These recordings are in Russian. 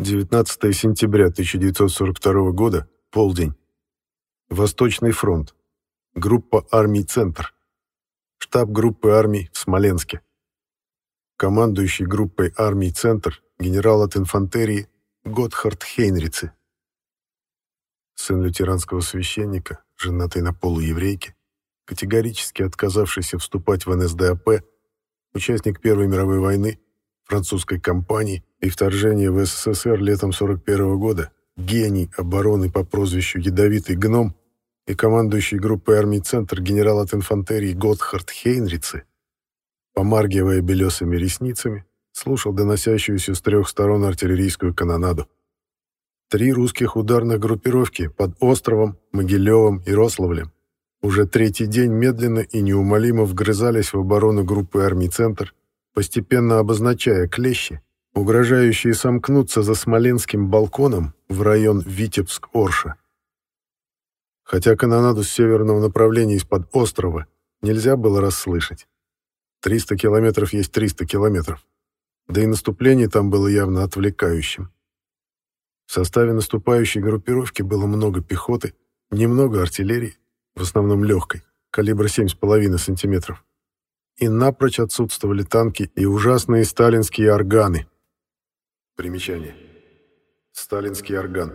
19 сентября 1942 года, полдень. Восточный фронт. Группа армий «Центр». Штаб группы армий в Смоленске. Командующий группой армий «Центр» генерал от инфантерии Готхард Хейнрице. Сын лютеранского священника, женатый на полуеврейке, категорически отказавшийся вступать в НСДАП, участник Первой мировой войны, французской кампании и вторжения в СССР летом 41 года, гений обороны по прозвищу «Ядовитый гном» и командующий группой армий «Центр» генерал от инфантерии Готхард Хейнрице, помаргивая белесыми ресницами, слушал доносящуюся с трех сторон артиллерийскую канонаду. Три русских ударных группировки под Островом, Могилевым и Рославлем уже третий день медленно и неумолимо вгрызались в оборону группы армий «Центр», постепенно обозначая клещи, угрожающие сомкнуться за Смоленским балконом в район Витебск-Орша. Хотя канонаду с северного направления из-под острова нельзя было расслышать. 300 километров есть 300 километров. Да и наступление там было явно отвлекающим. В составе наступающей группировки было много пехоты, немного артиллерии, в основном легкой, калибра 7,5 сантиметров. И напрочь отсутствовали танки и ужасные сталинские органы. Примечание. Сталинский орган.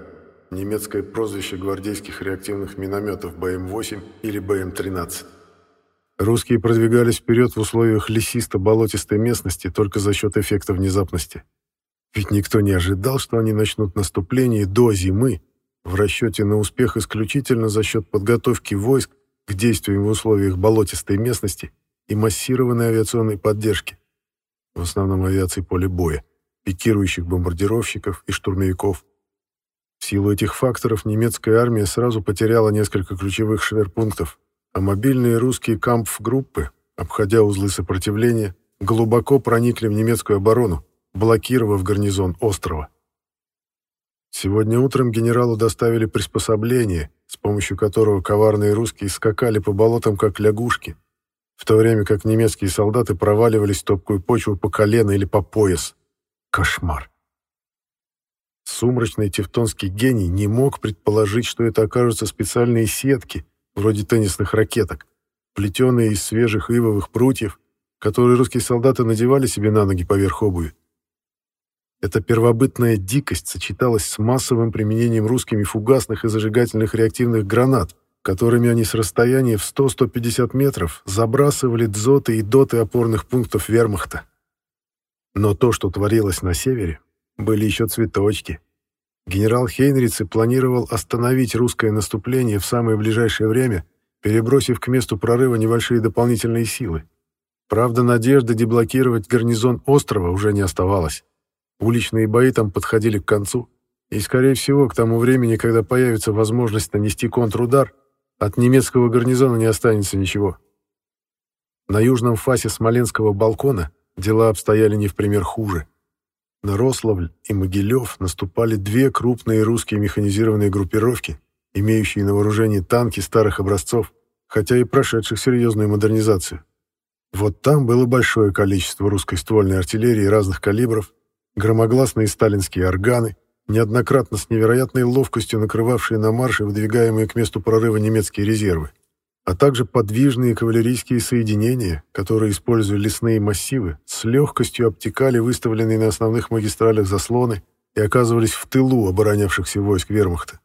Немецкое прозвище гвардейских реактивных минометов БМ-8 или БМ-13. Русские продвигались вперед в условиях лесисто-болотистой местности только за счет эффекта внезапности. Ведь никто не ожидал, что они начнут наступление до зимы, в расчете на успех исключительно за счет подготовки войск к действиям в условиях болотистой местности и массированной авиационной поддержки, в основном авиации поля боя, пикирующих бомбардировщиков и штурмовиков. В силу этих факторов немецкая армия сразу потеряла несколько ключевых шверпунктов, а мобильные русские кампф-группы, обходя узлы сопротивления, глубоко проникли в немецкую оборону, блокировав гарнизон острова. Сегодня утром генералу доставили приспособление, с помощью которого коварные русские скакали по болотам как лягушки, в то время как немецкие солдаты проваливались в топкую почву по колено или по пояс. Кошмар. Сумрачный тевтонский гений не мог предположить, что это окажутся специальные сетки, вроде теннисных ракеток, плетеные из свежих ивовых прутьев, которые русские солдаты надевали себе на ноги поверх обуви. Эта первобытная дикость сочеталась с массовым применением русскими фугасных и зажигательных реактивных гранат, которыми они с расстояния в 100-150 метров забрасывали дзоты и доты опорных пунктов вермахта. Но то, что творилось на севере, были еще цветочки. Генерал Хейнрице планировал остановить русское наступление в самое ближайшее время, перебросив к месту прорыва небольшие дополнительные силы. Правда, надежды деблокировать гарнизон острова уже не оставалось. Уличные бои там подходили к концу, и, скорее всего, к тому времени, когда появится возможность нанести контрудар, от немецкого гарнизона не останется ничего. На южном фасе Смоленского балкона дела обстояли не в пример хуже. На Рославль и Могилев наступали две крупные русские механизированные группировки, имеющие на вооружении танки старых образцов, хотя и прошедших серьезную модернизацию. Вот там было большое количество русской ствольной артиллерии разных калибров, громогласные сталинские органы, неоднократно с невероятной ловкостью накрывавшие на марше выдвигаемые к месту прорыва немецкие резервы а также подвижные кавалерийские соединения, которые, используя лесные массивы, с легкостью обтекали выставленные на основных магистралях заслоны и оказывались в тылу оборонявшихся войск вермахта.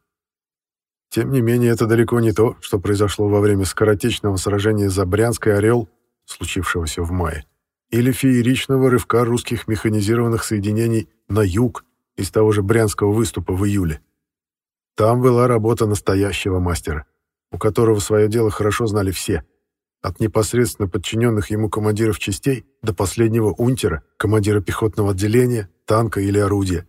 Тем не менее, это далеко не то, что произошло во время скоротечного сражения за Брянский «Орел», случившегося в мае, или фееричного рывка русских механизированных соединений на юг из того же Брянского выступа в июле. Там была работа настоящего мастера у которого свое дело хорошо знали все, от непосредственно подчиненных ему командиров частей до последнего унтера, командира пехотного отделения, танка или орудия.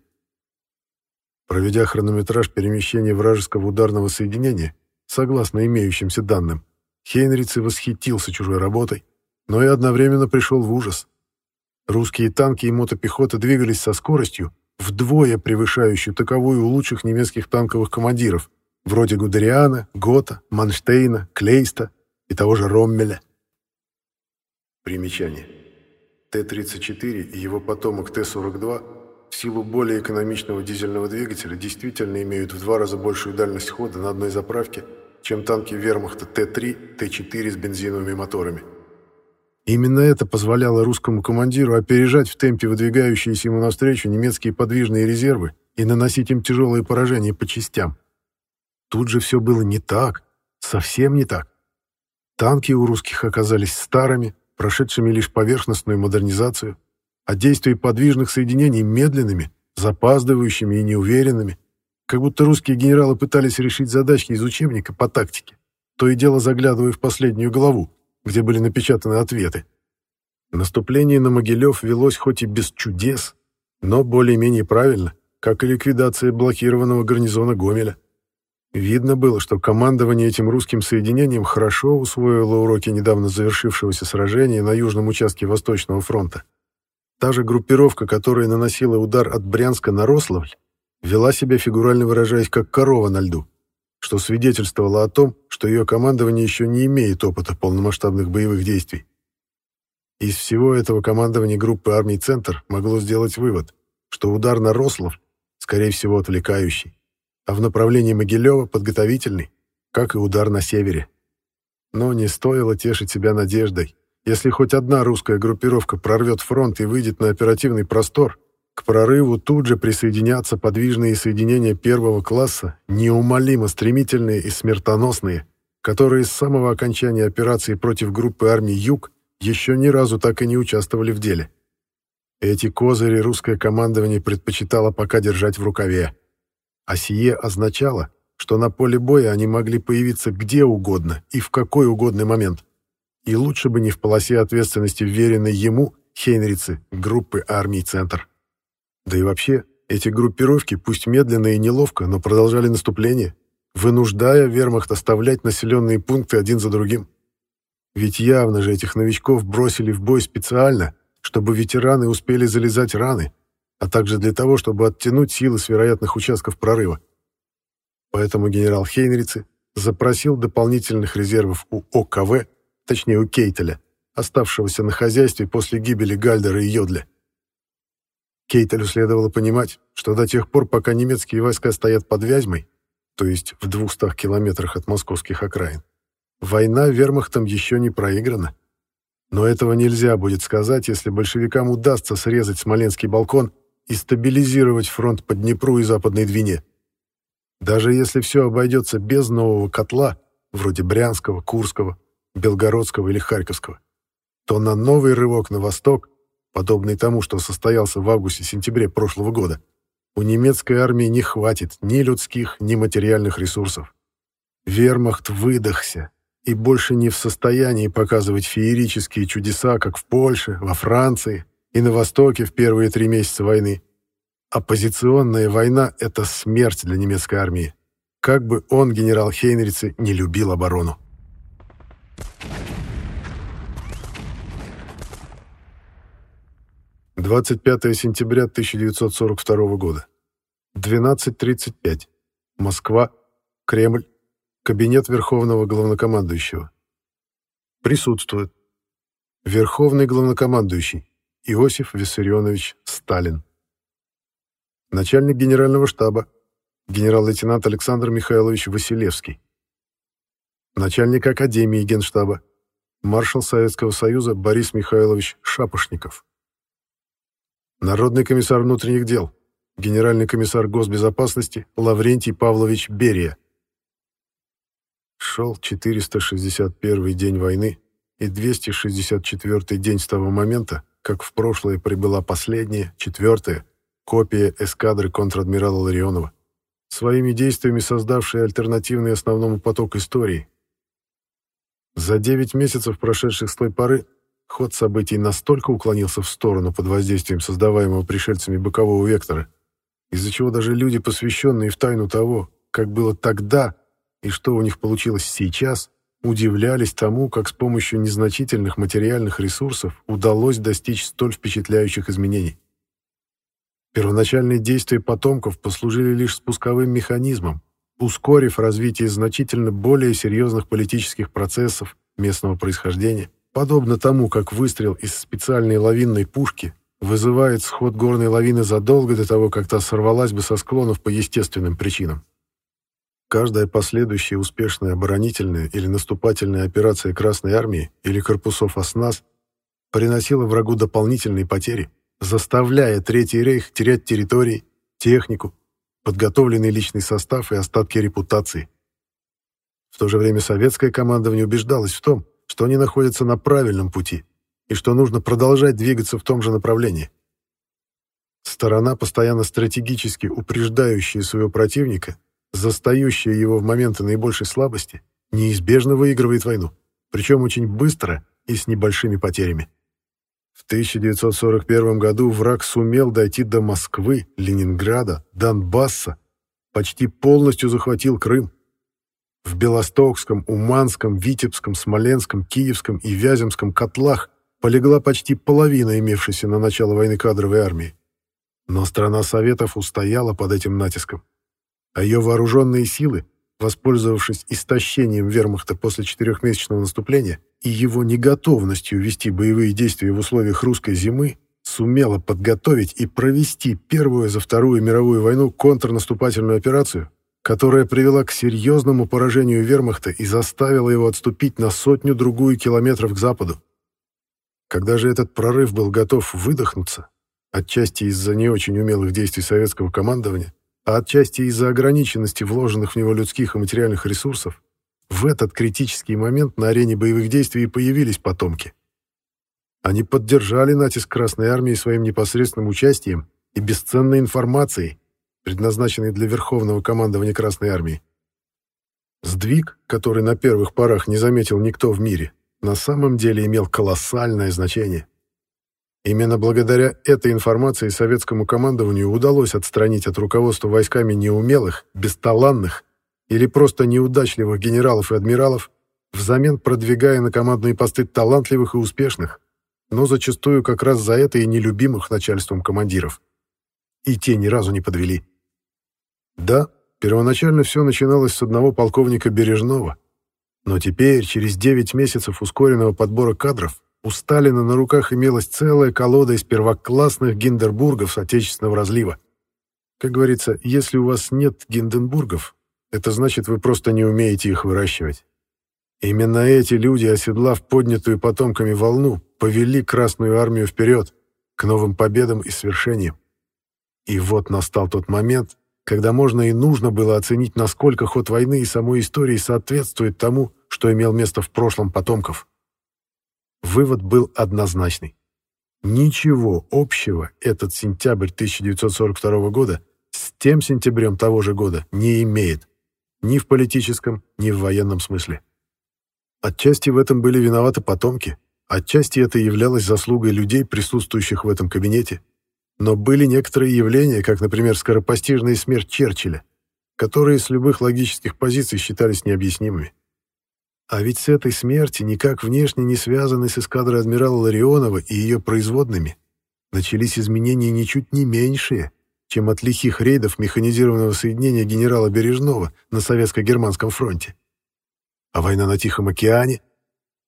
Проведя хронометраж перемещения вражеского ударного соединения, согласно имеющимся данным, Хейнрице восхитился чужой работой, но и одновременно пришел в ужас. Русские танки и мотопехота двигались со скоростью, вдвое превышающей таковую у лучших немецких танковых командиров – вроде Гудериана, Гота, Манштейна, Клейста и того же Роммеля. Примечание. Т-34 и его потомок Т-42 в силу более экономичного дизельного двигателя действительно имеют в два раза большую дальность хода на одной заправке, чем танки вермахта Т-3, Т-4 с бензиновыми моторами. Именно это позволяло русскому командиру опережать в темпе выдвигающиеся ему навстречу немецкие подвижные резервы и наносить им тяжелые поражения по частям. Тут же все было не так, совсем не так. Танки у русских оказались старыми, прошедшими лишь поверхностную модернизацию, а действия подвижных соединений медленными, запаздывающими и неуверенными, как будто русские генералы пытались решить задачки из учебника по тактике, то и дело заглядывая в последнюю главу, где были напечатаны ответы. Наступление на Могилев велось хоть и без чудес, но более-менее правильно, как и ликвидация блокированного гарнизона Гомеля. Видно было, что командование этим русским соединением хорошо усвоило уроки недавно завершившегося сражения на южном участке Восточного фронта. Та же группировка, которая наносила удар от Брянска на Рославль, вела себя, фигурально выражаясь, как корова на льду, что свидетельствовало о том, что ее командование еще не имеет опыта полномасштабных боевых действий. Из всего этого командование группы армий «Центр» могло сделать вывод, что удар на Рослав, скорее всего, отвлекающий, а в направлении Могилева подготовительный, как и удар на севере. Но не стоило тешить себя надеждой. Если хоть одна русская группировка прорвет фронт и выйдет на оперативный простор, к прорыву тут же присоединятся подвижные соединения первого класса, неумолимо стремительные и смертоносные, которые с самого окончания операции против группы армий «Юг» еще ни разу так и не участвовали в деле. Эти козыри русское командование предпочитало пока держать в рукаве а сие означало, что на поле боя они могли появиться где угодно и в какой угодный момент. И лучше бы не в полосе ответственности вверенной ему, Хейнрице, группы армий «Центр». Да и вообще, эти группировки, пусть медленно и неловко, но продолжали наступление, вынуждая вермахт оставлять населенные пункты один за другим. Ведь явно же этих новичков бросили в бой специально, чтобы ветераны успели залезать раны, а также для того, чтобы оттянуть силы с вероятных участков прорыва. Поэтому генерал Хейнрицы запросил дополнительных резервов у ОКВ, точнее у Кейтеля, оставшегося на хозяйстве после гибели Гальдера и Йодля. Кейтелю следовало понимать, что до тех пор, пока немецкие войска стоят под Вязьмой, то есть в 200 километрах от московских окраин, война вермахтом еще не проиграна. Но этого нельзя будет сказать, если большевикам удастся срезать Смоленский балкон и стабилизировать фронт по Днепру и Западной Двине. Даже если все обойдется без нового котла, вроде Брянского, Курского, Белгородского или Харьковского, то на новый рывок на восток, подобный тому, что состоялся в августе-сентябре прошлого года, у немецкой армии не хватит ни людских, ни материальных ресурсов. Вермахт выдохся и больше не в состоянии показывать феерические чудеса, как в Польше, во Франции, и на Востоке в первые три месяца войны. Оппозиционная война — это смерть для немецкой армии. Как бы он, генерал Хейнрице, не любил оборону. Двадцать пятое сентября 1942 года. 12.35. Москва. Кремль. Кабинет Верховного Главнокомандующего. Присутствует. Верховный Главнокомандующий. Иосиф Виссарионович Сталин. Начальник генерального штаба генерал-лейтенант Александр Михайлович Василевский. Начальник Академии Генштаба маршал Советского Союза Борис Михайлович Шапошников. Народный комиссар внутренних дел генеральный комиссар госбезопасности Лаврентий Павлович Берия. Шел 461 день войны и 264 день с того момента, как в прошлое прибыла последняя, четвертая, копия эскадры контр-адмирала Ларионова, своими действиями создавшая альтернативный основному поток истории. За девять месяцев, прошедших с той поры, ход событий настолько уклонился в сторону под воздействием создаваемого пришельцами бокового вектора, из-за чего даже люди, посвященные в тайну того, как было тогда и что у них получилось сейчас, удивлялись тому, как с помощью незначительных материальных ресурсов удалось достичь столь впечатляющих изменений. Первоначальные действия потомков послужили лишь спусковым механизмом, ускорив развитие значительно более серьезных политических процессов местного происхождения, подобно тому, как выстрел из специальной лавинной пушки вызывает сход горной лавины задолго до того, как та сорвалась бы со склонов по естественным причинам. Каждая последующая успешная оборонительная или наступательная операция Красной Армии или корпусов ОСНАС приносила врагу дополнительные потери, заставляя Третий Рейх терять территории, технику, подготовленный личный состав и остатки репутации. В то же время советское командование убеждалось в том, что они находятся на правильном пути и что нужно продолжать двигаться в том же направлении. Сторона, постоянно стратегически упреждающая своего противника, застающая его в моменты наибольшей слабости, неизбежно выигрывает войну, причем очень быстро и с небольшими потерями. В 1941 году враг сумел дойти до Москвы, Ленинграда, Донбасса, почти полностью захватил Крым. В Белостокском, Уманском, Витебском, Смоленском, Киевском и Вяземском котлах полегла почти половина имевшейся на начало войны кадровой армии. Но страна Советов устояла под этим натиском. А ее вооруженные силы, воспользовавшись истощением вермахта после четырехмесячного наступления и его неготовностью вести боевые действия в условиях русской зимы, сумела подготовить и провести первую за Вторую мировую войну контрнаступательную операцию, которая привела к серьезному поражению вермахта и заставила его отступить на сотню-другую километров к западу. Когда же этот прорыв был готов выдохнуться, отчасти из-за не очень умелых действий советского командования, а отчасти из-за ограниченности вложенных в него людских и материальных ресурсов, в этот критический момент на арене боевых действий появились потомки. Они поддержали натиск Красной Армии своим непосредственным участием и бесценной информацией, предназначенной для Верховного командования Красной Армии. Сдвиг, который на первых порах не заметил никто в мире, на самом деле имел колоссальное значение. Именно благодаря этой информации советскому командованию удалось отстранить от руководства войсками неумелых, бесталанных или просто неудачливых генералов и адмиралов, взамен продвигая на командные посты талантливых и успешных, но зачастую как раз за это и нелюбимых начальством командиров. И те ни разу не подвели. Да, первоначально все начиналось с одного полковника Бережного, но теперь, через 9 месяцев ускоренного подбора кадров, у Сталина на руках имелась целая колода из первоклассных гиндербургов с отечественного разлива. Как говорится, если у вас нет гинденбургов, это значит, вы просто не умеете их выращивать. Именно эти люди, оседлав поднятую потомками волну, повели Красную Армию вперед, к новым победам и свершениям. И вот настал тот момент, когда можно и нужно было оценить, насколько ход войны и самой истории соответствует тому, что имел место в прошлом потомков. Вывод был однозначный. Ничего общего этот сентябрь 1942 года с тем сентябрем того же года не имеет. Ни в политическом, ни в военном смысле. Отчасти в этом были виноваты потомки, отчасти это являлось заслугой людей, присутствующих в этом кабинете. Но были некоторые явления, как, например, скоропостижная смерть Черчилля, которые с любых логических позиций считались необъяснимыми. А ведь с этой смерти, никак внешне не связанной с эскадрой адмирала Ларионова и ее производными, начались изменения ничуть не меньшие, чем от лихих рейдов механизированного соединения генерала Бережного на Советско-Германском фронте. А война на Тихом океане?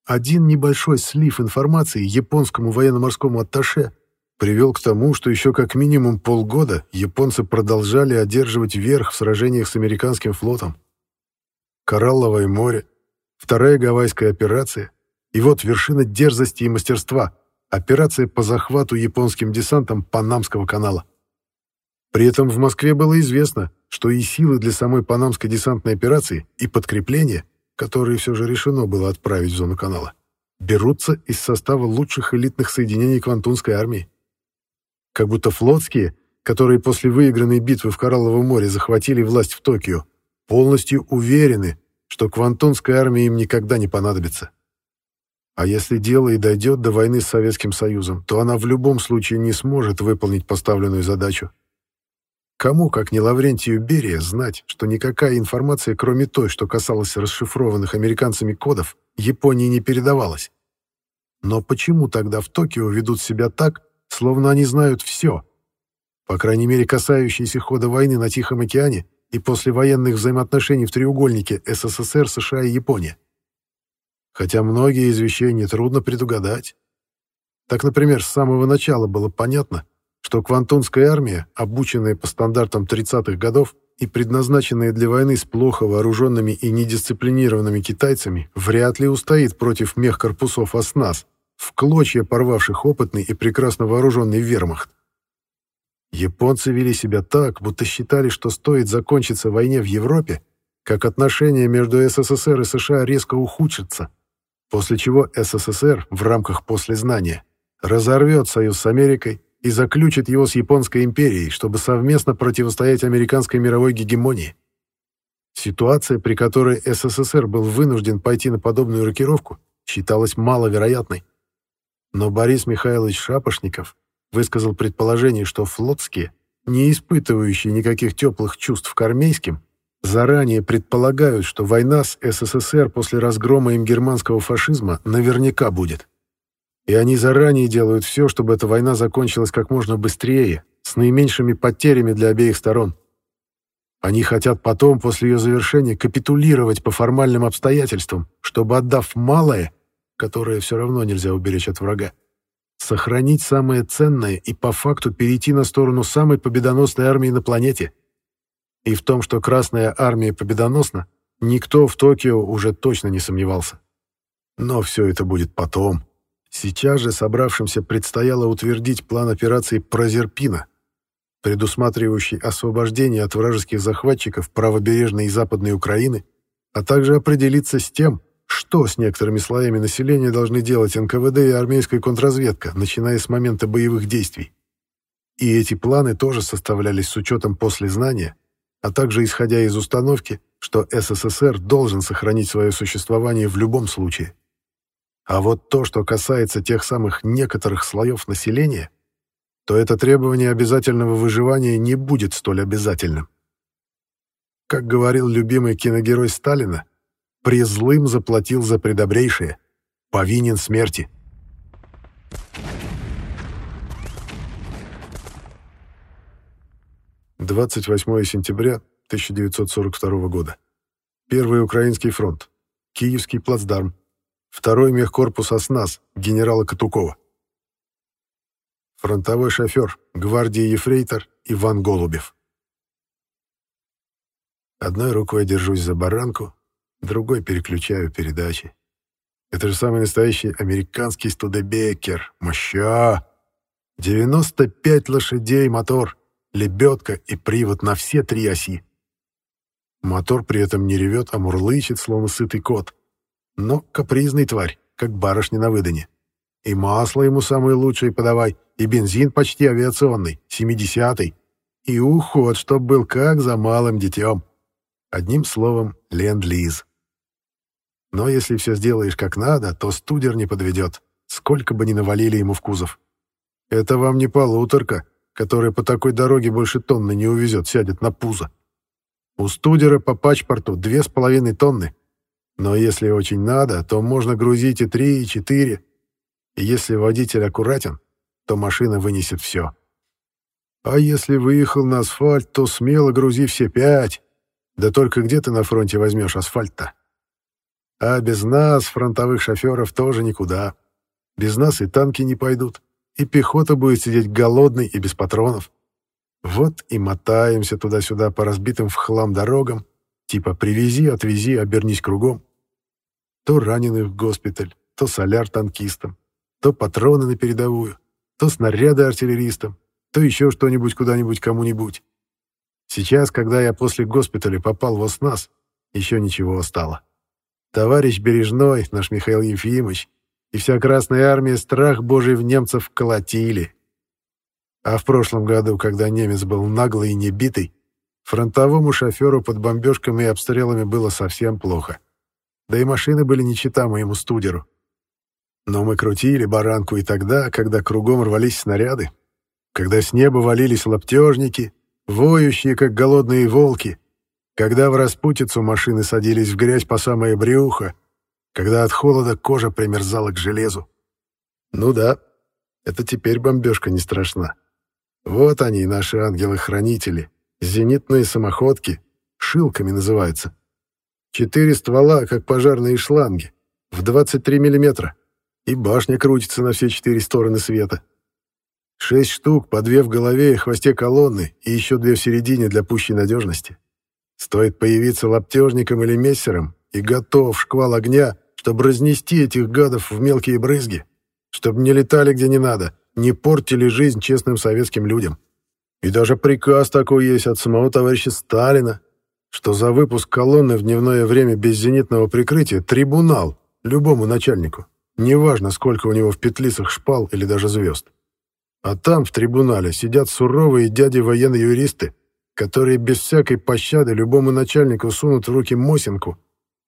Один небольшой слив информации японскому военно-морскому атташе привел к тому, что еще как минимум полгода японцы продолжали одерживать верх в сражениях с американским флотом. Коралловое море, Вторая гавайская операция. И вот вершина дерзости и мастерства. Операция по захвату японским десантом Панамского канала. При этом в Москве было известно, что и силы для самой Панамской десантной операции, и подкрепления, которые все же решено было отправить в зону канала, берутся из состава лучших элитных соединений Квантунской армии. Как будто флотские, которые после выигранной битвы в Коралловом море захватили власть в Токио, полностью уверены, что Квантунская армия им никогда не понадобится. А если дело и дойдет до войны с Советским Союзом, то она в любом случае не сможет выполнить поставленную задачу. Кому, как не Лаврентию Берия, знать, что никакая информация, кроме той, что касалась расшифрованных американцами кодов, Японии не передавалась? Но почему тогда в Токио ведут себя так, словно они знают все? По крайней мере, касающиеся хода войны на Тихом океане и послевоенных взаимоотношений в треугольнике СССР, США и Япония. Хотя многие из вещей нетрудно предугадать. Так, например, с самого начала было понятно, что Квантунская армия, обученная по стандартам 30-х годов и предназначенная для войны с плохо вооруженными и недисциплинированными китайцами, вряд ли устоит против мехкорпусов ОСНАС, в клочья порвавших опытный и прекрасно вооруженный вермахт. Японцы вели себя так, будто считали, что стоит закончиться войне в Европе, как отношения между СССР и США резко ухудшатся, после чего СССР в рамках послезнания разорвет союз с Америкой и заключит его с Японской империей, чтобы совместно противостоять американской мировой гегемонии. Ситуация, при которой СССР был вынужден пойти на подобную рокировку, считалась маловероятной. Но Борис Михайлович Шапошников высказал предположение, что флотские, не испытывающие никаких теплых чувств к армейским, заранее предполагают, что война с СССР после разгрома им германского фашизма наверняка будет. И они заранее делают все, чтобы эта война закончилась как можно быстрее, с наименьшими потерями для обеих сторон. Они хотят потом, после ее завершения, капитулировать по формальным обстоятельствам, чтобы, отдав малое, которое все равно нельзя уберечь от врага, сохранить самое ценное и по факту перейти на сторону самой победоносной армии на планете. И в том, что Красная армия победоносна, никто в Токио уже точно не сомневался. Но все это будет потом. Сейчас же собравшимся предстояло утвердить план операции «Прозерпина», предусматривающий освобождение от вражеских захватчиков правобережной и западной Украины, а также определиться с тем, что с некоторыми слоями населения должны делать НКВД и армейская контрразведка, начиная с момента боевых действий. И эти планы тоже составлялись с учетом послезнания, а также исходя из установки, что СССР должен сохранить свое существование в любом случае. А вот то, что касается тех самых некоторых слоев населения, то это требование обязательного выживания не будет столь обязательным. Как говорил любимый киногерой Сталина, Презлым заплатил за предобрейшее. Повинен смерти. Двадцать восьмое сентября 1942 года. Первый Украинский фронт. Киевский плацдарм. Второй мехкорпус ОСНАС генерала Катукова. Фронтовой шофер, гвардии ефрейтор Иван Голубев. Одной рукой держусь за баранку, другой переключаю передачи. Это же самый настоящий американский студебекер. Моща! 95 лошадей мотор, лебедка и привод на все три оси. Мотор при этом не ревет, а мурлычет, словно сытый кот. Но капризный тварь, как барышня на выдане. И масло ему самое лучшее подавай, и бензин почти авиационный, 70-й. И уход, чтоб был как за малым детем. Одним словом, ленд-лиз. Но если все сделаешь как надо, то студер не подведет, сколько бы ни навалили ему в кузов. Это вам не полуторка, которая по такой дороге больше тонны не увезет, сядет на пузо. У студера по пачпорту две с половиной тонны. Но если очень надо, то можно грузить и три, и четыре. И если водитель аккуратен, то машина вынесет все. А если выехал на асфальт, то смело грузи все пять. Да только где ты на фронте возьмешь асфальт-то? А без нас, фронтовых шоферов, тоже никуда. Без нас и танки не пойдут, и пехота будет сидеть голодной и без патронов. Вот и мотаемся туда-сюда по разбитым в хлам дорогам, типа «привези, отвези, обернись кругом». То раненых в госпиталь, то соляр танкистам, то патроны на передовую, то снаряды артиллеристам, то еще что-нибудь куда-нибудь кому-нибудь. Сейчас, когда я после госпиталя попал в ОСНАС, еще ничего стало. Товарищ Бережной, наш Михаил Ефимович, и вся Красная Армия страх Божий в немцев колотили. А в прошлом году, когда немец был наглый и небитый, фронтовому шоферу под бомбежками и обстрелами было совсем плохо. Да и машины были не чита моему студеру. Но мы крутили баранку и тогда, когда кругом рвались снаряды, когда с неба валились лаптежники, воющие, как голодные волки, когда в распутицу машины садились в грязь по самое брюхо, когда от холода кожа примерзала к железу. Ну да, это теперь бомбежка не страшна. Вот они, наши ангелы-хранители, зенитные самоходки, шилками называются. Четыре ствола, как пожарные шланги, в 23 миллиметра. И башня крутится на все четыре стороны света. Шесть штук, по две в голове и хвосте колонны, и еще две в середине для пущей надежности. Стоит появиться лаптежником или мессером, и готов шквал огня, чтобы разнести этих гадов в мелкие брызги, чтобы не летали где не надо, не портили жизнь честным советским людям. И даже приказ такой есть от самого товарища Сталина, что за выпуск колонны в дневное время без зенитного прикрытия трибунал любому начальнику, неважно, сколько у него в петлицах шпал или даже звезд. А там, в трибунале, сидят суровые дяди-военные-юристы, которые без всякой пощады любому начальнику сунут в руки Мосинку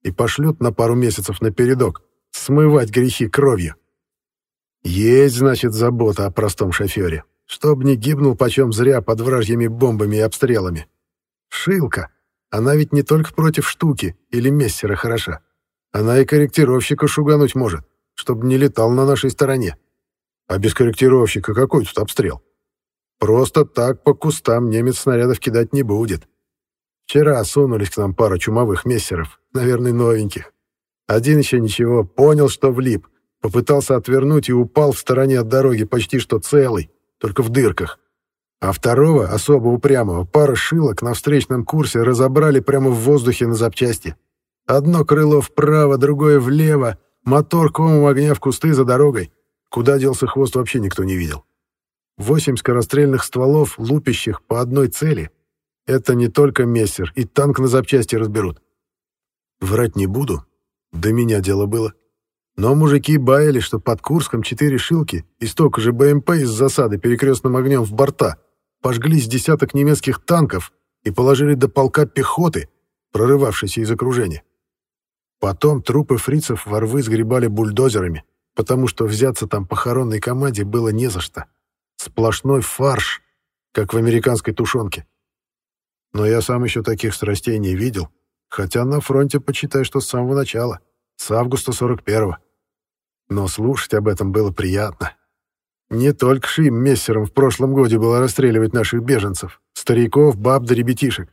и пошлют на пару месяцев напередок смывать грехи кровью. Есть, значит, забота о простом шофере, чтоб не гибнул почем зря под вражьими бомбами и обстрелами. Шилка. Она ведь не только против штуки или мессера хороша. Она и корректировщика шугануть может, чтобы не летал на нашей стороне. А без корректировщика какой тут обстрел? Просто так по кустам немец снарядов кидать не будет. Вчера сунулись к нам пара чумовых мессеров, наверное, новеньких. Один еще ничего, понял, что влип, попытался отвернуть и упал в стороне от дороги почти что целый, только в дырках. А второго, особо упрямого, пара шилок на встречном курсе разобрали прямо в воздухе на запчасти. Одно крыло вправо, другое влево, мотор комом огня в кусты за дорогой. Куда делся хвост, вообще никто не видел. Восемь скорострельных стволов, лупящих по одной цели. Это не только мессер, и танк на запчасти разберут. Врать не буду, до меня дело было. Но мужики баяли, что под Курском четыре шилки и столько же БМП из засады перекрестным огнем в борта пожглись десяток немецких танков и положили до полка пехоты, прорывавшейся из окружения. Потом трупы фрицев во рвы сгребали бульдозерами, потому что взяться там похоронной команде было не за что. Сплошной фарш, как в американской тушенке. Но я сам еще таких страстей не видел, хотя на фронте почитай, что с самого начала, с августа 41-го. Но слушать об этом было приятно. Не только Шим Мессером в прошлом годе было расстреливать наших беженцев, стариков, баб да ребятишек.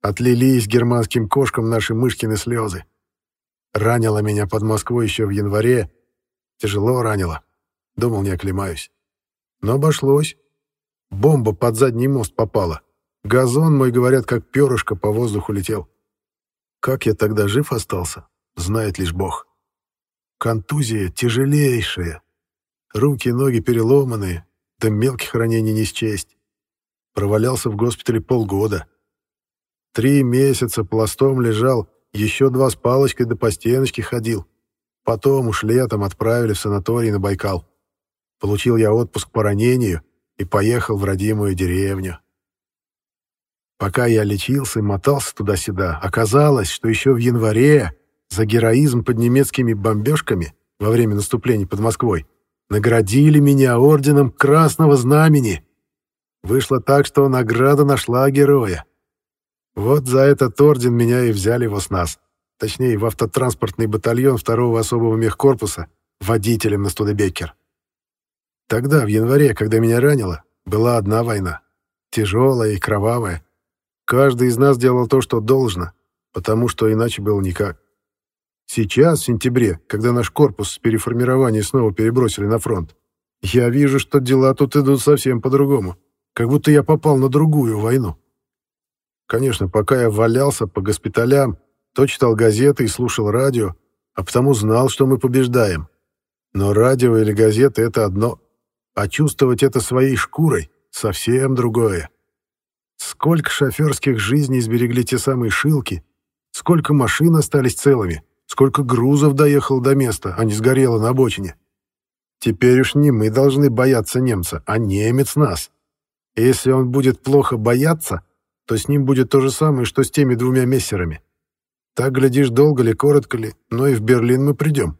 Отлились германским кошкам наши мышкины слезы. Ранило меня под Москвой еще в январе. Тяжело ранило. Думал, не оклемаюсь. Но обошлось. Бомба под задний мост попала. Газон мой, говорят, как перышко по воздуху летел. Как я тогда жив остался, знает лишь Бог. Контузия тяжелейшая. Руки и ноги переломанные, да мелких ранений не счесть. Провалялся в госпитале полгода. Три месяца пластом лежал, еще два с палочкой до по стеночке ходил. Потом уж летом отправили в санаторий на Байкал. Получил я отпуск по ранению и поехал в родимую деревню. Пока я лечился и мотался туда-сюда, оказалось, что еще в январе за героизм под немецкими бомбежками во время наступления под Москвой наградили меня орденом Красного Знамени. Вышло так, что награда нашла героя. Вот за этот орден меня и взяли в ОСНАС, точнее, в автотранспортный батальон второго особого мехкорпуса, водителем на Студебеккер. Тогда, в январе, когда меня ранило, была одна война. Тяжелая и кровавая. Каждый из нас делал то, что должно, потому что иначе было никак. Сейчас, в сентябре, когда наш корпус с переформирования снова перебросили на фронт, я вижу, что дела тут идут совсем по-другому, как будто я попал на другую войну. Конечно, пока я валялся по госпиталям, то читал газеты и слушал радио, а потому знал, что мы побеждаем. Но радио или газеты — это одно, а это своей шкурой — совсем другое. Сколько шоферских жизней сберегли те самые шилки, сколько машин остались целыми — Сколько грузов доехало до места, а не сгорело на обочине. Теперь уж не мы должны бояться немца, а немец нас. И если он будет плохо бояться, то с ним будет то же самое, что с теми двумя мессерами. Так, глядишь, долго ли, коротко ли, но и в Берлин мы придем,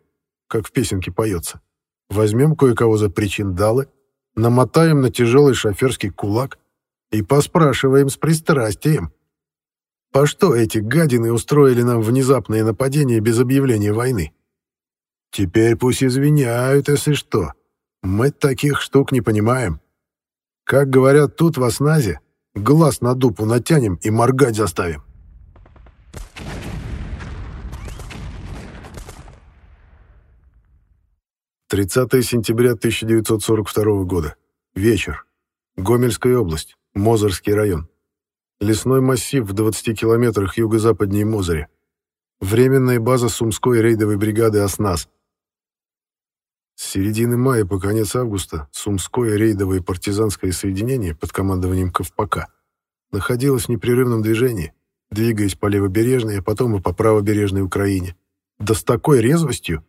как в песенке поется. Возьмем кое-кого за причиндалы, намотаем на тяжелый шоферский кулак и поспрашиваем с пристрастием, по что эти гадины устроили нам внезапное нападение без объявления войны? Теперь пусть извиняют, если что. Мы таких штук не понимаем. Как говорят тут в осназе, глаз на дупу натянем и моргать заставим. 30 сентября 1942 года. Вечер. Гомельская область. Мозырский район. Лесной массив в 20 километрах юго-западнее Мозыря. Временная база Сумской рейдовой бригады «Оснас». С середины мая по конец августа Сумское рейдовое партизанское соединение под командованием Ковпака находилось в непрерывном движении, двигаясь по левобережной, а потом и по правобережной Украине. Да с такой резвостью,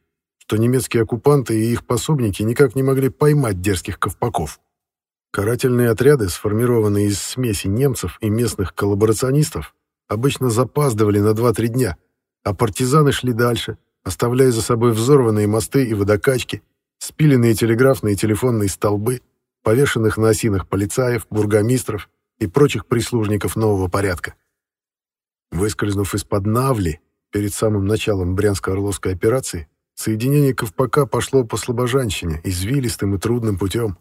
что немецкие оккупанты и их пособники никак не могли поймать дерзких ковпаков. Карательные отряды, сформированные из смеси немцев и местных коллаборационистов, обычно запаздывали на 2-3 дня, а партизаны шли дальше, оставляя за собой взорванные мосты и водокачки, спиленные телеграфные и телефонные столбы, повешенных на осинах полицаев, бургомистров и прочих прислужников нового порядка. Выскользнув из-под Навли перед самым началом Брянско-Орловской операции, соединение Ковпака пошло по Слобожанщине извилистым и трудным путем.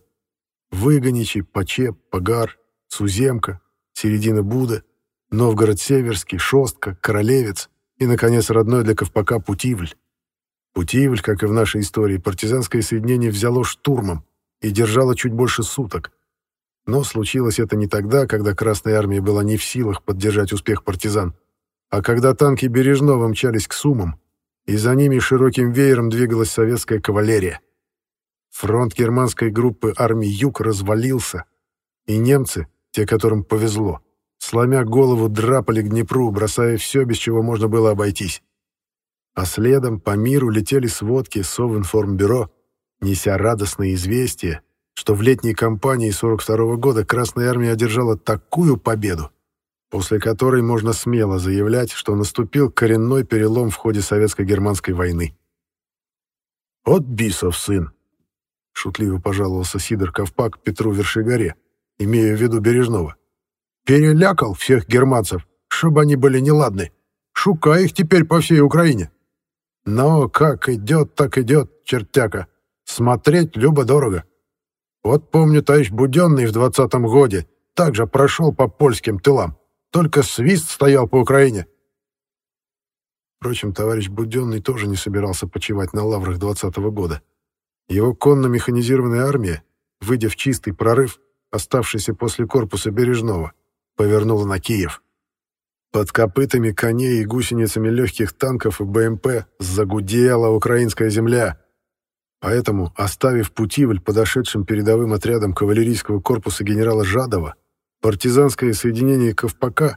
Выгоничи, Почеп, Погар, Суземка, Середина Буда, Новгород-Северский, Шостка, Королевец и, наконец, родной для Ковпака Путивль. Путивль, как и в нашей истории, партизанское соединение взяло штурмом и держало чуть больше суток. Но случилось это не тогда, когда Красная Армия была не в силах поддержать успех партизан, а когда танки Бережного мчались к Сумам, и за ними широким веером двигалась советская кавалерия. Фронт германской группы армий Юг развалился, и немцы, те, которым повезло, сломя голову, драпали к Днепру, бросая все, без чего можно было обойтись. А следом по миру летели сводки Совинформбюро, неся радостные известия, что в летней кампании 42 -го года Красная Армия одержала такую победу, после которой можно смело заявлять, что наступил коренной перелом в ходе Советско-германской войны. «От бисов сын!» — шутливо пожаловался Сидор Ковпак Петру Вершигоре, имея в виду Бережного. «Перелякал всех германцев, чтобы они были неладны. Шукай их теперь по всей Украине. Но как идет, так идет, чертяка. Смотреть любо-дорого. Вот помню, товарищ Буденный в двадцатом годе также прошел по польским тылам. Только свист стоял по Украине. Впрочем, товарищ Буденный тоже не собирался почивать на лаврах двадцатого года. Его конно-механизированная армия, выйдя в чистый прорыв, оставшийся после корпуса Бережного, повернула на Киев. Под копытами коней и гусеницами легких танков и БМП загудела украинская земля. Поэтому, оставив Путивль подошедшим передовым отрядом кавалерийского корпуса генерала Жадова, Партизанское соединение Ковпака,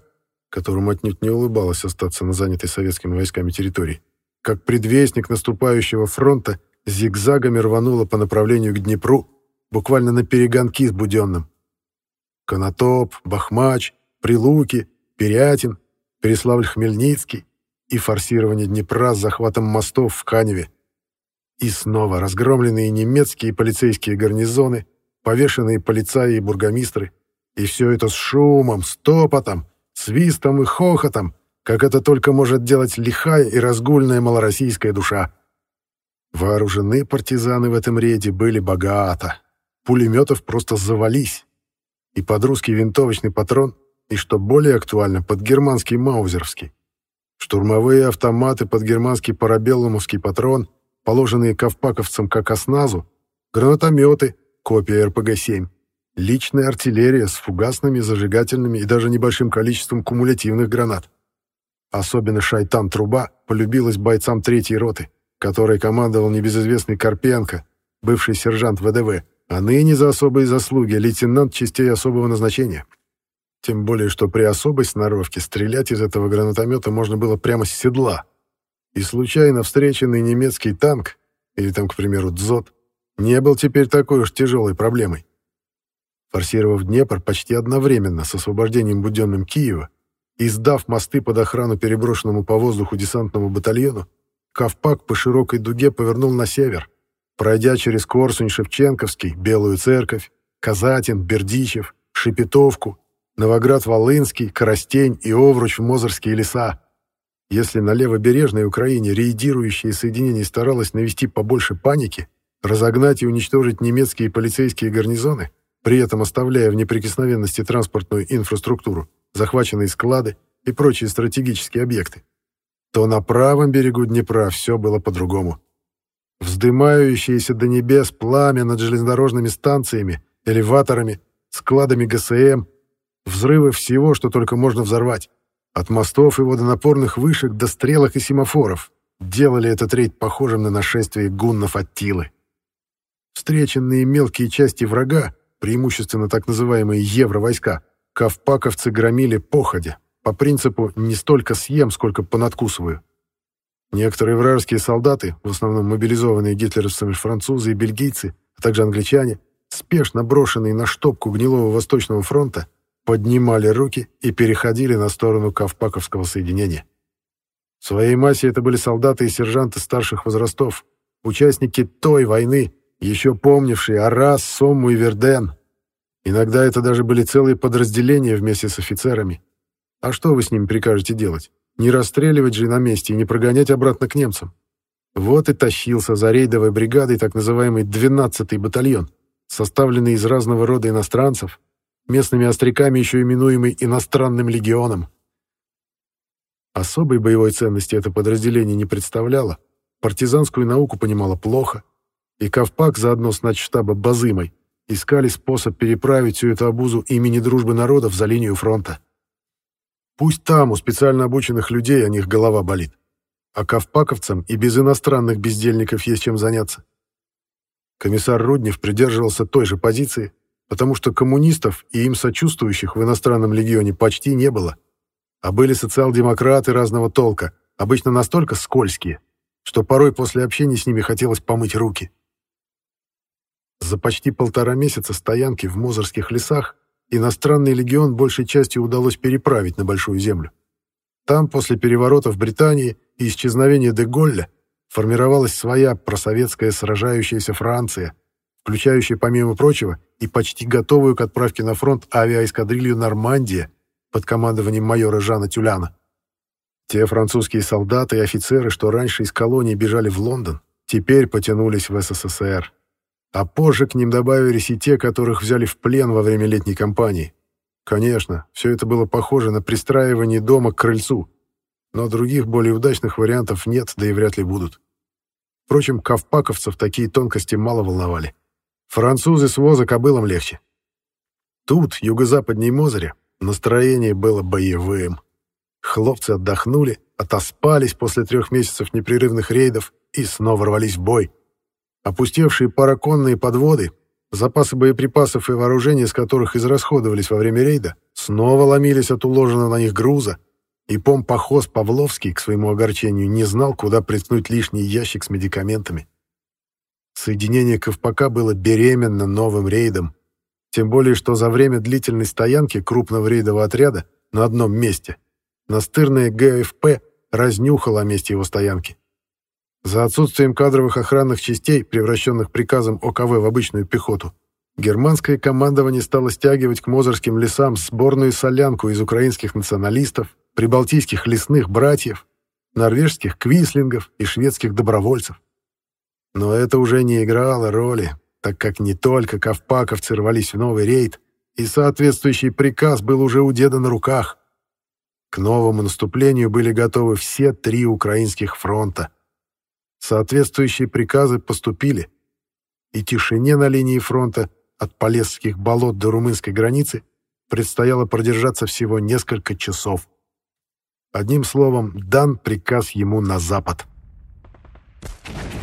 которому отнюдь не улыбалось остаться на занятой советскими войсками территории, как предвестник наступающего фронта, зигзагами рвануло по направлению к Днепру, буквально на перегонки с Буденным. Конотоп, Бахмач, Прилуки, Перятин, Переславль-Хмельницкий и форсирование Днепра с захватом мостов в Каневе. И снова разгромленные немецкие полицейские гарнизоны, повешенные полицаи и бургомистры, и все это с шумом, стопотом, свистом и хохотом, как это только может делать лихая и разгульная малороссийская душа. Вооружены партизаны в этом рейде были богато. Пулеметов просто завались. И под русский винтовочный патрон, и, что более актуально, под германский маузеровский. Штурмовые автоматы под германский парабеллумовский патрон, положенные ковпаковцам как осназу, гранатометы, копия РПГ-7 личная артиллерия с фугасными, зажигательными и даже небольшим количеством кумулятивных гранат. Особенно «Шайтан-труба» полюбилась бойцам третьей роты, которой командовал небезызвестный Карпенко, бывший сержант ВДВ, а ныне за особые заслуги лейтенант частей особого назначения. Тем более, что при особой сноровке стрелять из этого гранатомета можно было прямо с седла. И случайно встреченный немецкий танк, или там, к примеру, дзот, не был теперь такой уж тяжелой проблемой. Форсировав Днепр почти одновременно с освобождением Буденным Киева и сдав мосты под охрану переброшенному по воздуху десантному батальону, Ковпак по широкой дуге повернул на север, пройдя через Корсунь-Шевченковский, Белую Церковь, Казатин, Бердичев, Шепетовку, Новоград-Волынский, Коростень и Овруч в Мозырские леса. Если на левобережной Украине рейдирующее соединение старалось навести побольше паники, разогнать и уничтожить немецкие полицейские гарнизоны, при этом оставляя в неприкосновенности транспортную инфраструктуру, захваченные склады и прочие стратегические объекты, то на правом берегу Днепра все было по-другому. Вздымающееся до небес пламя над железнодорожными станциями, элеваторами, складами ГСМ, взрывы всего, что только можно взорвать. От мостов и водонапорных вышек до стрелок и семафоров делали этот рейд похожим на нашествие гуннов Аттилы. Встреченные мелкие части врага, преимущественно так называемые евровойска, ковпаковцы громили походя, по принципу «не столько съем, сколько понадкусываю». Некоторые вражеские солдаты, в основном мобилизованные гитлеровцами французы и бельгийцы, а также англичане, спешно брошенные на штопку гнилого Восточного фронта, поднимали руки и переходили на сторону Ковпаковского соединения. В своей массе это были солдаты и сержанты старших возрастов, участники той войны, еще помнившие Арас, Сомму и Верден. Иногда это даже были целые подразделения вместе с офицерами. А что вы с ними прикажете делать? Не расстреливать же на месте и не прогонять обратно к немцам. Вот и тащился за рейдовой бригадой так называемый 12-й батальон, составленный из разного рода иностранцев, местными остряками еще именуемый иностранным легионом. Особой боевой ценности это подразделение не представляло, партизанскую науку понимало плохо, и Ковпак заодно с начштаба Базымой искали способ переправить всю эту обузу имени дружбы народов за линию фронта. Пусть там у специально обученных людей о них голова болит. А ковпаковцам и без иностранных бездельников есть чем заняться. Комиссар Руднев придерживался той же позиции, потому что коммунистов и им сочувствующих в иностранном легионе почти не было. А были социал-демократы разного толка, обычно настолько скользкие, что порой после общения с ними хотелось помыть руки. За почти полтора месяца стоянки в Мозырских лесах иностранный легион большей частью удалось переправить на Большую Землю. Там, после переворота в Британии и исчезновения де Голля, формировалась своя просоветская сражающаяся Франция, включающая, помимо прочего, и почти готовую к отправке на фронт авиаэскадрилью «Нормандия» под командованием майора Жана Тюляна. Те французские солдаты и офицеры, что раньше из колонии бежали в Лондон, теперь потянулись в СССР а позже к ним добавились и те, которых взяли в плен во время летней кампании. Конечно, все это было похоже на пристраивание дома к крыльцу, но других более удачных вариантов нет, да и вряд ли будут. Впрочем, ковпаковцев такие тонкости мало волновали. Французы с воза кобылам легче. Тут, юго-западней Мозыря, настроение было боевым. Хлопцы отдохнули, отоспались после трех месяцев непрерывных рейдов и снова рвались в бой. Опустевшие параконные подводы, запасы боеприпасов и вооружения с которых израсходовались во время рейда, снова ломились от уложенного на них груза, и помпохоз Павловский, к своему огорчению, не знал, куда приткнуть лишний ящик с медикаментами. Соединение Ковпака было беременно новым рейдом, тем более, что за время длительной стоянки крупного рейдового отряда на одном месте настырная ГФП разнюхала о месте его стоянки. За отсутствием кадровых охранных частей, превращенных приказом ОКВ в обычную пехоту, германское командование стало стягивать к Мозырским лесам сборную солянку из украинских националистов, прибалтийских лесных братьев, норвежских квислингов и шведских добровольцев. Но это уже не играло роли, так как не только ковпаковцы рвались в новый рейд, и соответствующий приказ был уже у деда на руках. К новому наступлению были готовы все три украинских фронта. Соответствующие приказы поступили, и тишине на линии фронта от Полесских болот до румынской границы предстояло продержаться всего несколько часов. Одним словом, дан приказ ему на запад. Thank